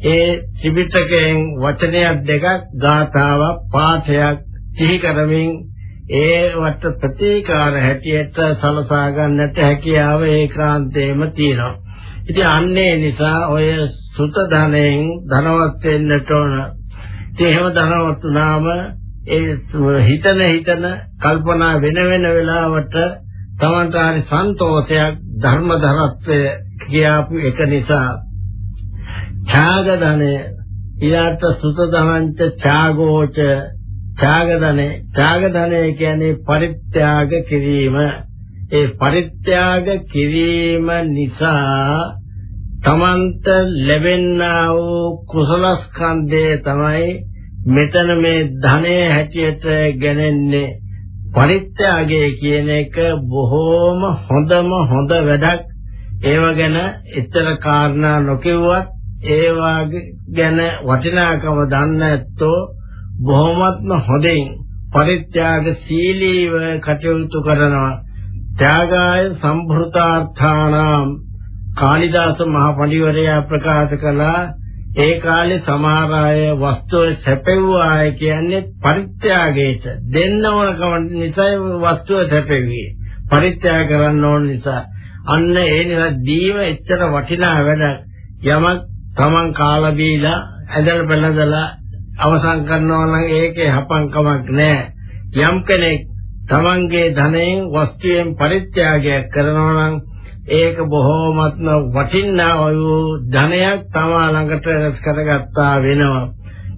ඒ ත්‍රිපිටකයෙන් වචනයක් දෙකක් ගාථාවක් පාඨයක් සිහි කරමින් ඒවට ප්‍රතිකාර හැටියට සලසා ගන්නට හැකියාව ඒකාන්තයෙන්ම තියෙනවා. ඉතින් අන්නේ නිසා ඔය සුත ධනෙන් ධනවත් වෙන්නට ඕන. ඉතින් එහෙම ධනවත් වුණාම ඒ හිතන හිතන කල්පනා වෙන වෙන වෙලාවට තමන්ට හරි සන්තෝෂයක් ධර්ම ධරත්වය කියාපු එක නිසා ඡාග ධනය ඊට සුත ධනංච ඡාගෝච ඡාග ධනය ඡාග ධනය කියන්නේ පරිත්‍යාග කිරීම. ඒ පරිත්‍යාග කිරීම නිසා තමන්ට ලැබෙනා වූ කුසලස්කන්ධය තමයි මෙතන මේ ධනය හැටියට ගණන්නේ පරිත්‍යාගය කියන එක බොහෝම හොඳම හොඳ වැඩක්. ඒව ගැන එතර කාරණා නොකියුවත් ඒවා ගැන වටිනාකම දන්නේ නැත්තෝ. බොහොමත්ම හොඳින් පරිත්‍යාග සීලීව කටයුතු කරනවා. ත්‍යාගාය සම්භෘතාර්ථානාම් කාලිදාස මහ පඬිවරයා ප්‍රකාශ කළා. ඒ කාලේ සමහර අය වස්තුව සැපෙව්වාය කියන්නේ පරිත්‍යාගයට. දෙන්න ඕන කම නිසා වස්තුව සැපෙව්වේ. පරිත්‍යාග කරන්න ඕන නිසා. අන්න ඒ නිසා දීම එච්චර වටිනා වැඩක්. යමක් Taman කාලා බීලා ඇදලා බැලඳලා අවසන් කරනවා නම් ඒකේ හපංකමක් නැහැ. යම් කෙනෙක් Tamanගේ ධනයෙන් වස්තුවෙන් පරිත්‍යාගයක් කරනවා නම් ඒක බොහෝමත්ම වටිනා වූ ධනයක් තමා ළඟට රැස් කරගත්තා වෙනවා.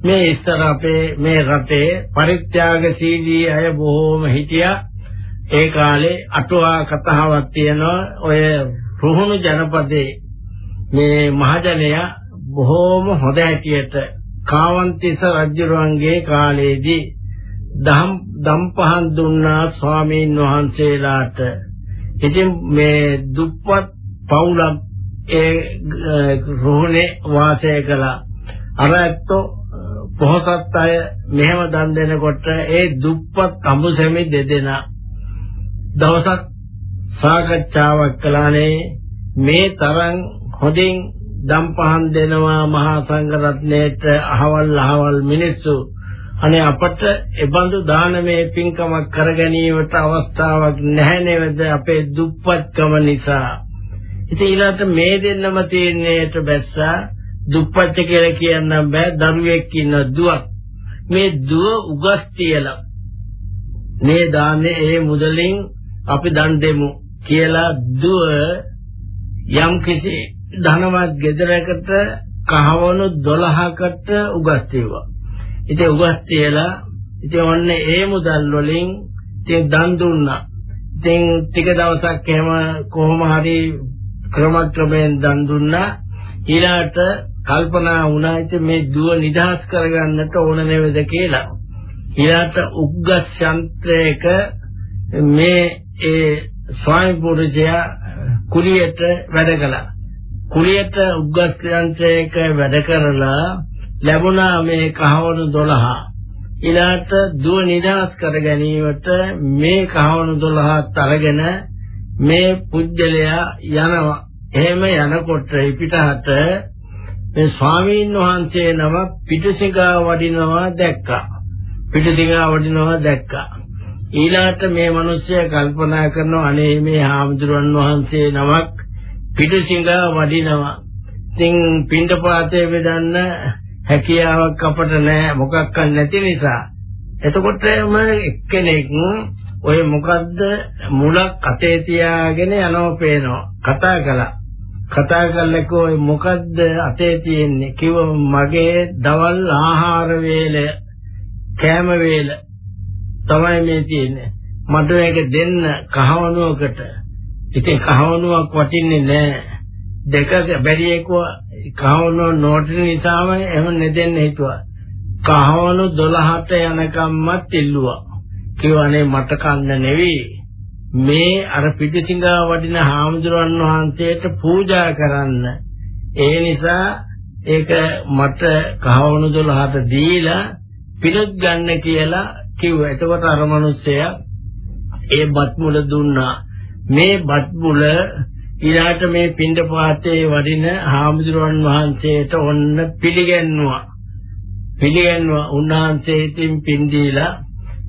මේ ඉස්සර අපේ මේ රටේ පරිත්‍යාගශීලී අය බොහෝම හිටියා. ඒ කාලේ අටුවා කතාවක් තියෙනවා. ඔය රුහුණු ජනපදයේ මේ මහජනයා බොහෝම හොඳ හැටියට කාවන්තිස රජුරුවන්ගේ කාලේදී දහම් දම්පහන් දුන්නා ස්වාමීන් වහන්සේලාට. ඉතින් මේ දුප්පත් පවුලක් ඒ රුහුණේ වාසය කළා. අර ඇත්තෝ පොහොසත් අය මෙහෙම දන් දෙනකොට ඒ දුප්පත් අඹුසෙමි දෙදෙනා දවසක් සාකච්ඡාවක් කළානේ. මේ තරම් හොඳින් දම් පහන් දෙනවා මහා සංඝ රත්නයේට අහවල් අහවල් මිනිස්සු. අනේ අපට එබඳු දානමය පින්කමක් කර ගැනීමට අවස්ථාවක් නැහැ නේද අපේ දුප්පත්කම නිසා. ඉතින් ඊළඟට මේ දෙන්නම තීරණයට බැස්සා දුප්පත් කියලා කියන්න බෑ දරුවෙක් ඉන්න දුවක්. මේ දුව උගස් තියලා. මේ දාන්නේ ඒ මුදලින් අපි දන් දෙමු කියලා දුව යම් කිසි ධනවත් ගෙදරකට කහවණු 12කට උගස් තියුවා ඉතින් උගස් තියලා ඉතින් ඔන්න ඒ මුදල් වලින් ඉතින් දන් දුන්නා. ඉතින් ටික දවසක් එහෙම කොහොම හරි ක්‍රමක්‍රමයෙන් දන් දුන්නා. ඊළාට කල්පනා වුණා ඉතින් මේ දුව නිදහස් කරගන්නට ඕන නේද කියලා. ඊළාට උග්ගස් යන්ත්‍රයක මේ ඒ ස්වාමි පුරුෂයා කුලියට වැඩ කළා. කුලියට උග්ගස් යන්ත්‍රයක වැඩ කරලා ලැබුණා මේ කහවණු 12 ඊළාට දුව නිදහස් කර ගැනීමට මේ කහවණු 12ත් අරගෙන මේ පුජ්‍යලයා යනවා. එහෙම යනකොට පිටහට මේ ස්වාමීන් වහන්සේ නම පිටසිඟා වඩිනවා දැක්කා. පිටසිඟා වඩිනවා දැක්කා. ඊළාට මේ මිනිස්සයා කල්පනා කරනවා අනේ මේ හාමුදුරන් වහන්සේ නමක් පිටසිඟා වඩිනවා. ඉතින් පින්ඩපාතේ බෙදන්න හැකියාවක් අපට නැහැ. මොකක්වත් නැති නිසා. එතකොට එම එක්කෙනෙක් ඔය මොකද්ද මුලක් අතේ තියාගෙන යනවා පේනවා. කතා කළා. කතා කළා කෝ මොකද්ද අතේ තියෙන්නේ? කිව්ව මගේ දවල් ආහාර වේල කෑම වේල තමයි මේ තියෙන්නේ. මට මේක දෙන්න කහවණුවකට. ඉතින් කහවණුවක් වටින්නේ නැහැ දෙක බැරියෙකව කහවණු නෝට නිසාම එහෙම නෙදෙන්න හිතුවා. කහවණු 12ට යනකම්මත් ඉල්ලුවා. කිව්වනේ මට කන්න නෙවෙයි. මේ අර පිටිසිඟා වඩින හාමුදුරන් වහන්සේට පූජා කරන්න. ඒ නිසා ඒක මට කහවණු 12ට දීලා පිළිත් ගන්න කියලා කිව්වා. එතකොට අර මිනිස්සයා ඒ බත් මුල දුන්නා. මේ බත් මුල ඊළාට මේ පින්ඩපාතේ වඩින හාමුදුරුවන් වහන්සේට ඔන්න පිළිගැන්නුවා. පිළිගැන්නුවා උන්වහන්සේ ඉතින් පින් දීලා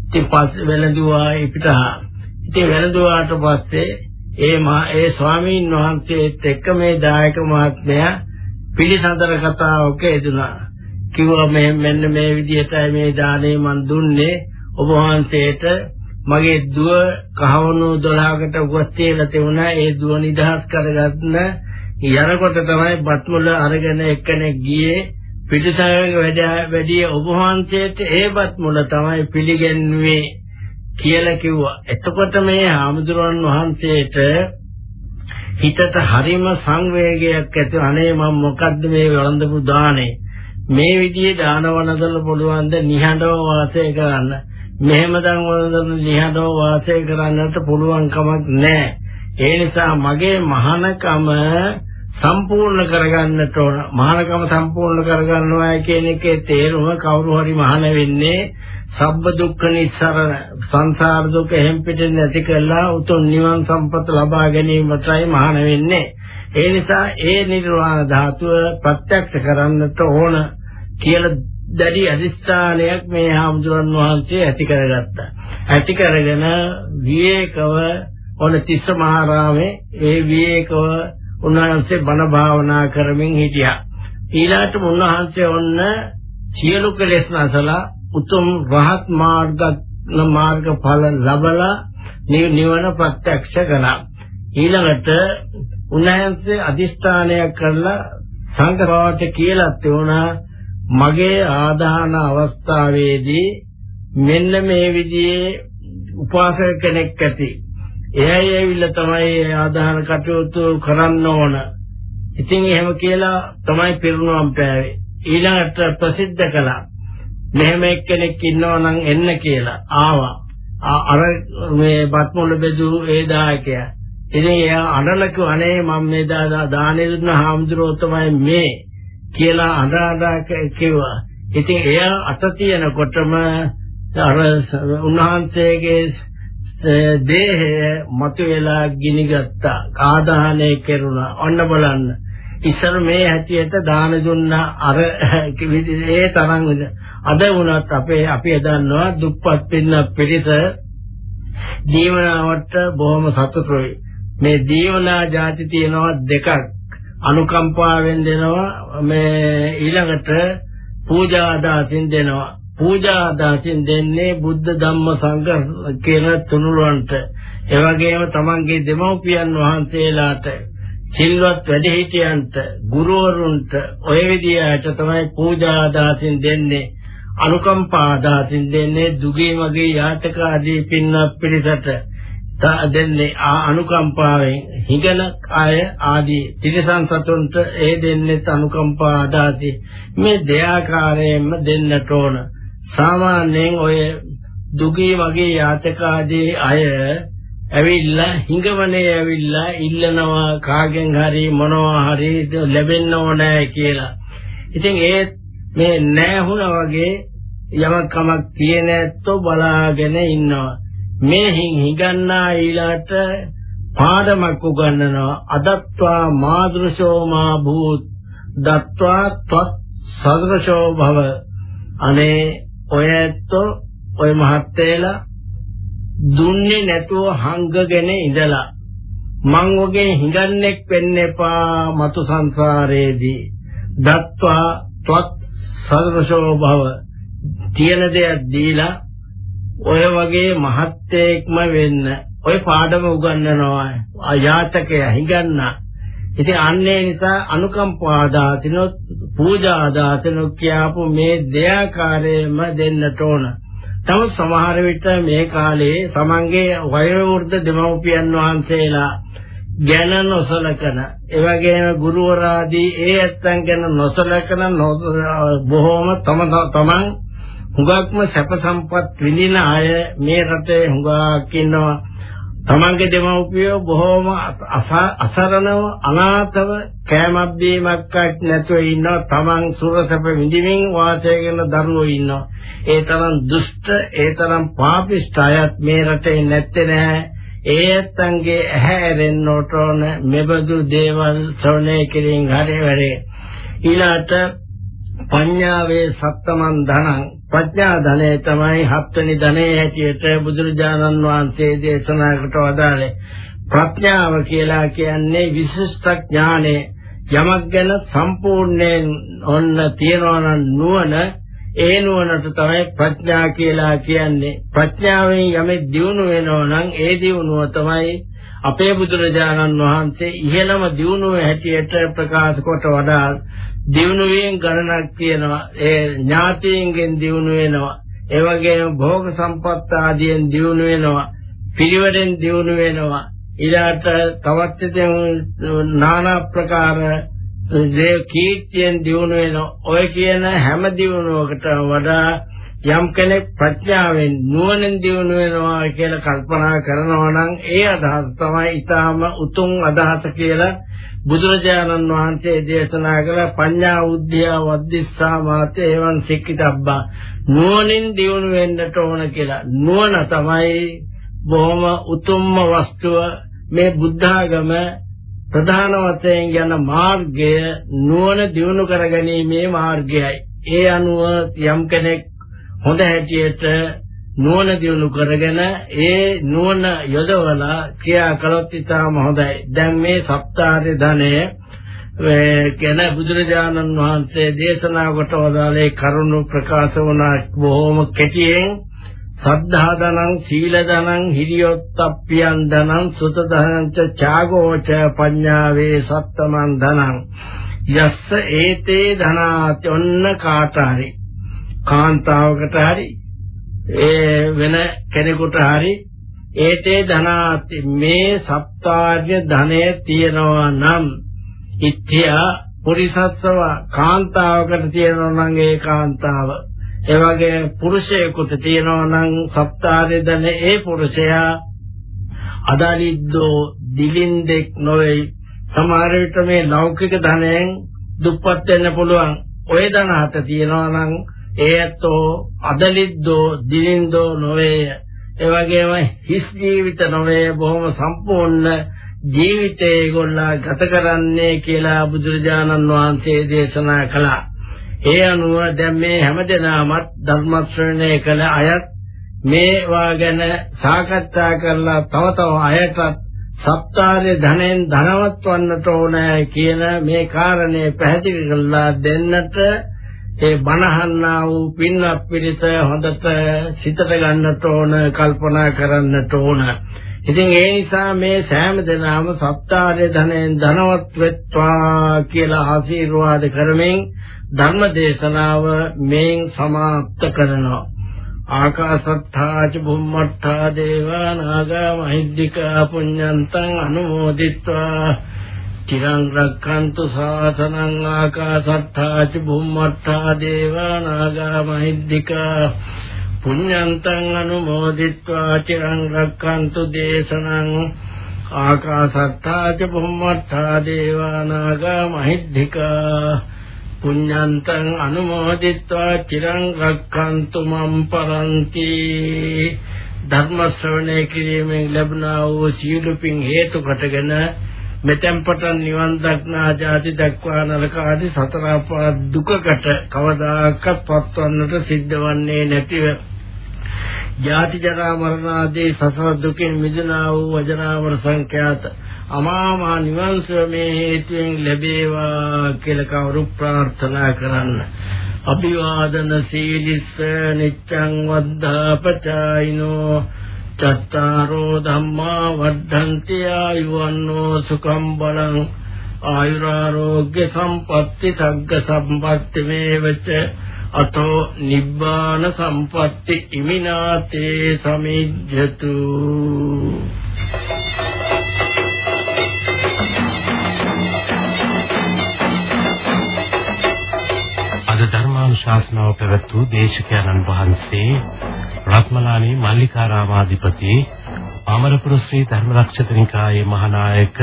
ඉතින් පස්සේ වෙලඳුවා පිටහා. ඉතින් වෙලඳුවාට පස්සේ ඒ ඒ ස්වාමීන් වහන්සේත් එක්ක මේ දායක මහත්මයා පිළිසඳර කතාවක යෙදුනා. කිව්වා මේ මෙන්න මේ විදිහටයි මේ දානේ මන් දුන්නේ ඔබ වහන්සේට මගේ දුව කහවණු 12කට උපස් තියලා තිබුණා. ඒ දුව නිදහස් කරගන්න යනකොට තමයි බත්මුල අරගෙන එක්කෙනෙක් ගියේ පිටිසාරක වැඩි ඔබ වහන්සේට. ඒ බත්මුල තමයි පිළිගන්නේ කියලා කිව්වා. එතකොට මේ හාමුදුරන් වහන්සේට හිතට හරිම සංවේගයක් ඇති. අනේ මම මොකද්ද මේ වළඳපු දානේ? මේ විදිහේ දානවනදල පුළුවන් ද නිහඬව වාසය කරන්න. මෙහෙම දන් වලඳන නිහඬව වාසය කරන්නට පුළුවන් කමක් නැහැ. ඒ නිසා මගේ මහානකම සම්පූර්ණ කරගන්නට ඕන. මහානකම සම්පූර්ණ කරගන්නවා කියන එකේ තේරුම කවුරු හරි මහාන වෙන්නේ සබ්බ දුක්ඛ නිස්සරණ සංසාර දුක හැම් පිටින් නැති කළා උතුම් නිවන් සම්පත ලබා ගැනීමටයි මහාන වෙන්නේ. ඒ නිසා ඒ නිර්වාණ ධාතුව ප්‍රත්‍යක්ෂ කරන්නට ඕන කියලා දැඩි අධිෂ්ඨානයක් මේ හාමුදුරන් වහන්සේ ඇති කරගත්තා. ඇති කරගෙන විවේකව ඔන තිස්ස මහරාමේ ඒ විවේකව උන්වහන්සේ බණ භාවනා කරමින් හිටියා. ඊළාට උන්වහන්සේ ඔන්න සියලු කෙලෙස් නැසලා උතුම් රහත් මාර්ග මාර්ගඵල ලබලා නිවන ප්‍රත්‍යක්ෂ කළා. ඊළඟට උන්වහන්සේ අදිස්ථානයක් කරලා සංඝරාවට කියලා තියුණා මගේ ආදාන අවස්ථාවේදී මෙන්න මේ විදිහේ උපාසක කෙනෙක් ඇති. එයයි ඇවිල්ලා තමයි ආදාන කටයුතු කරන්න ඕන. ඉතින් එහෙම කියලා තමයි පිරුණම් පෑවේ. ඊළඟට ප්‍රසිද්ධ කළා. මෙහෙම එක්කෙනෙක් ඉන්නවා නම් එන්න කියලා ආවා. අර මේ බත්මුල බෙදු ඒ දායකයා. ඉතින් එයා අඬලා කිව්වා අනේ මම මේ දානේ දුන්න හාමුදුරුවෝ තමයි මේ කියලා අඬ අඬ කිව්වා. ඉතින් එයා අත තියනකොටම අර උන්වහන්සේගේ දේහය මතුවලා ගිනිගත්තා. ආදාහනය කෙරුණා. ඔන්න බලන්න. ඉස්සර මේ හැටියට දාන දුන්න අර <laughs> ඒ තරම් අද වුණත් අපේ අපි දන්නවා දුප්පත් පින්න පිළිස දීවනාවට බොහොම සතුටුයි. මේ දීවනා ಜಾති තියෙනවා දෙකක්. අනුකම්පාවෙන් දෙනවා. මේ ඊළඟට පූජා අදාසින් දෙනවා. පූජා අදාසින් දෙන්නේ බුද්ධ ධම්ම සංඝ කියන තුනුරුවන්ට. ඒ වගේම තමන්ගේ දෙමව්පියන් වහන්සේලාට සිල්වත් වැඩිහිටියන්ට ගුරුවරුන්ට ඔය විදිහට තමයි පූජා අදාසින් දෙන්නේ. අනුකම්පා අදාසින් දෙන්නේ දුගේ මගේ යාතක ආදී පින්වත් පිරිසට. දෙන්නේ අනුකම්පාවෙන් හිඟන අය ආදී ත්‍රිසං සතුන්ට ඒ දෙන්නේ අනුකම්පා අදාති. මේ දෙයාකාරයෙන්ම දෙන්නට ඕන. සාමාන්‍යයෙන් ඔය දුගී වගේ යාතක ආදී අය ඇවිල්ලා හිඟවනේ ඇවිල්ලා ඉල්ලනවා කාගෙන් හරි මොනවා හරි ලැබෙන්න ඕනේ කියලා. ඉතින් ඒ මේ නැහැ වගේ යමක් කමක් තියෙන ඇත්තෝ බලාගෙන ඉන්නවා. මේ හිඟන්නා ඊළාට පාඩමක් උගන්වනවා. අදත්වා මාදෘශෝ මා භූත් දත්වා ත්වත් සදෘශෝ භව. අනේ ඔය ඇත්තෝ ඔය මහත්තේලා දුන්නේ නැතුව හංගගෙන ඉඳලා මං වගේ හිඟන්නෙක් වෙන්න එපා මතු සංසාරේදී දත්වා ත්වත් සදෘශෝ භව තියෙන දෙයක් දීලා ඔය වගේ මහත්යෙක්ම වෙන්න ඔය පාඩම උගන්වනවා ආයාතකය හිඟන්න. ඉතින් අන්නේ නිසා අනුකම්පා දාතිනොත් පූජා දාතිනොත් කියපු මේ දෙයාකාරයෙන්ම දෙන්නට ඕන. තම සමහර විට මේ කාලේ තමන්ගේ වයෝවෘද්ධ දෙමව්පියන් වහන්සේලා ගැන නොසලකන ඒ වගේම ගුරුවරාදී ඒ ඇත්තන් ගැන නොසලකන බොහෝම තම තමන් හුඟක්ම සැප සම්පත් විඳින අය මේ රටේ හුඟක් ඉන්නවා. තමන්ගේ දෙමව්පියෝ බොහෝම අසරණව අනාථව කෑමක් බීමක් නැතුව ඉන්නවා. තමන් සුරසැප විඳින්මින් වාසය කරන දරුවෝ ඉන්නවා. ඒ තරම් දුෂ්ට, ඒ තරම් පාපිෂ්ඨ අයත් මේ රටේ නැත්තේ නෑ. ඒ ඇත්තන්ගේ ඇහැ ඇරෙන්න ඕන මෙබඳු දේවල් ශ්‍රවණය කිරීම හරි වැඩේ ඊළාට පඤ්ඤාවේ සත්තමන් ධනං ප්‍රඥා ධනය තමයි හත්වෙනි ධනය හැටියට බුදුරජාණන් වහන්සේ දේශනා කොට වදාළේ. ප්‍රඥාව කියලා කියන්නේ විශිෂ්ට ඥානය. යමක් ගැන සම්පූර්ණයෙන් ඔන්න තියනවා නම් නුවණ ඒ නුවණට තමයි ප්‍රඥා කියලා කියන්නේ. ප්‍රඥාවෙන් යමෙක් දියුණු වෙනවා නම් ඒ දියුණුව තමයි අපේ බුදුරජාණන් වහන්සේ ඉහළම දියුණුව හැටියට ප්‍රකාශ කොට වඩා දියුණුවෙන් ගණනක් තියෙනවා. ඒ ඥාතීන්ගෙන් දියුණු වෙනවා. ඒ වගේම භෝග සම්පත් ආදියෙන් දියුණු වෙනවා. පිරිවරෙන් දියුණු වෙනවා. ඊළාට තවත් ඉතින් নানা ප්‍රකාර දේ කීර්තියෙන් දියුණු වෙනවා. ඔය කියන හැම දියුණුවකට වඩා යම් කෙනෙක් ප්‍රඥාවෙන් නුවණින් දියුණු වෙනවා කියලා කල්පනා කරනවා නම් ඒ අදහස තමයි ඊටාම උතුම් අදහස කියලා බුදුරජාණන් වහන්සේ දේශනා කළ පඤ්ඤා උද්ධිය වද්දිස්සා මාතේ එවන් සික්කිතබ්බා. නුවණින් දියුණු වෙන්නට ඕන කියලා. නුවණ තමයි බොහොම උතුම්ම වස්තුව. මේ බුද්ධාගම ප්‍රධාන වශයෙන් යන මාර්ගය නුවණ දියුණු කරගැනීමේ මාර්ගයයි. ඒ අනුව යම් කෙනෙක් හොඳ හැටියට නුවණ දියුණු කරගෙන ඒ නුවණ යොදවලා ක්‍රියා කළොත් ඉතාම හොඳයි. දැන් මේ සප්තාරේ ධනය කියන බුදුරජාණන් වහන්සේ දේශනා කොට වදාළේ කරුණු ප්‍රකාශ වුණ බොහොම කෙටියෙන්. සද්ධා දනං සීල දනං හිරියොත්ප්පියන් දනං සුත දනං ච ඡාගෝච පඤ්ඤාවේ සත්තමන් දනං යස්ස ඒතේ ධනාති ඔන්න කාටාරි කාන්තාවකට හරි ඒ වෙන කෙනෙකුට හරි ඒතේ ධනාති මේ සප්තාර්ය ධනය තියනවා නම් ඉත්‍ත්‍ය පුරිසස්සව කාන්තාවකට තියනවා නම් ඒ කාන්තාව. ඒ වගේ පුරුෂයෙකුට තියනවා නම් සප්තාර්ය ධන ඒ පුරුෂයා. අදාලිද්දෝ දිලින්දෙක් නොවේ සමහර විට මේ ලෞකික ධනයෙන් දුප්පත් වෙන්න පුළුවන්. ඔය ධන හත තියනවා නම් ඒතෝ අදලිද්දෝ දිනින්දෝ නොවේය ඒ වගේම හිස් ජීවිත නොවේ බොහොම සම්පූර්ණ ජීවිතේ ඒගොල්ලා ගත කරන්නේ කියලා බුදුරජාණන් වහන්සේ දේශනා කළා. ඒ අනුව දැන් මේ හැමදෙනාමත් ධර්ම ශ්‍රවණය කළ අයත් මේවා ගැන සාකච්ඡා කරලා තව තව අයටත් සප්තාරේ ධනෙන් ධනවත් වන්නට ඕනේ කියන මේ කාරණේ පැහැදිලි කරලා දෙන්නට ඒ බණහන්නා වූ පින්වත් පිරිස හොඳට සිතට ගන්නට ඕන කල්පනා කරන්නට ඕන. ඉතින් ඒ නිසා මේ සෑම දිනම සප්තාරේ ධනෙන් ධනවත් වෙත්වා කියලා ආශිර්වාද කරමින් ධර්ම දේශනාව මේන් සමාප්ත කරනවා. ආකාසත්තා ච බුම්මත්තා දේවා නාග මහිද්దికා පුඤ්ඤන්තං අනුමෝදිත්වා චිරං රක්ඛන්තු සාසනං ආකාසත්තා ච බුම්මත්තා දේවා නාගා මහිද්దికා පුඤ්ඤන්තං අනුමෝදිත්වා චිරං රක්ඛන්තු දේශනං ආකාසත්තා ච බුම්මත්තා දේවා නාගා මහිද්దికා පුඤ්ඤන්තං අනුමෝදිත්වා චිරං රක්ඛන්තු මම් පරන්ති ධර්ම ශ්‍රවණය කිරීමෙන් ලැබනා වූ සියලු පින් හේතු කොටගෙන මෙතෙන් පටන් නිවන් දක්නා ජාති දක්වා නරක ආදී සතර අපා දුකකට කවදාකවත් පත්වන්නට සිද්ධ වන්නේ නැතිව ජාති ජරා මරණ ආදී සසර දුකින් මිදෙනා වූ වජනාවර සංඛ්‍යාත අමාමා නිවන් සුවමේ හේතුවෙන් ලැබේවා කියලා කවුරු ප්‍රාර්ථනා කරන්න. අභිවාදන සීලිස්ස නිච්ඡං වද්ධාපචායිනෝ චත්තාරෝ ධම්මා වද්ධන්ති ආයුවන්නෝ සුඛම් බලං ආයුරාෝග්‍ය සම්පatti සග්ග සම්පatti මේවච අතෝ නිබ්බාන සම්පatti ඉමිනාතේ සමිජ්ජතු අද ධර්මානුශාසනාව පැවැත් වූ දේශකයන්න් වහන්සේ රත්මලානී මල්ලිකාරාමාධිපති අමරපුර ශ්‍රී ධර්මරක්ෂක නිකායේ මහානායක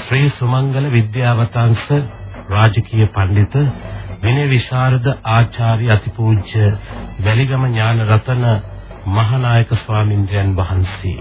ශ්‍රී සුමංගල විද්‍යාවතංශ රාජකීය පඬිත විනය විශාරද ආචාර්ය අතිපූජ්‍ය වැලිගම ඥානරතන මහානායක ස්වාමින්ද්‍රයන් වහන්සේ.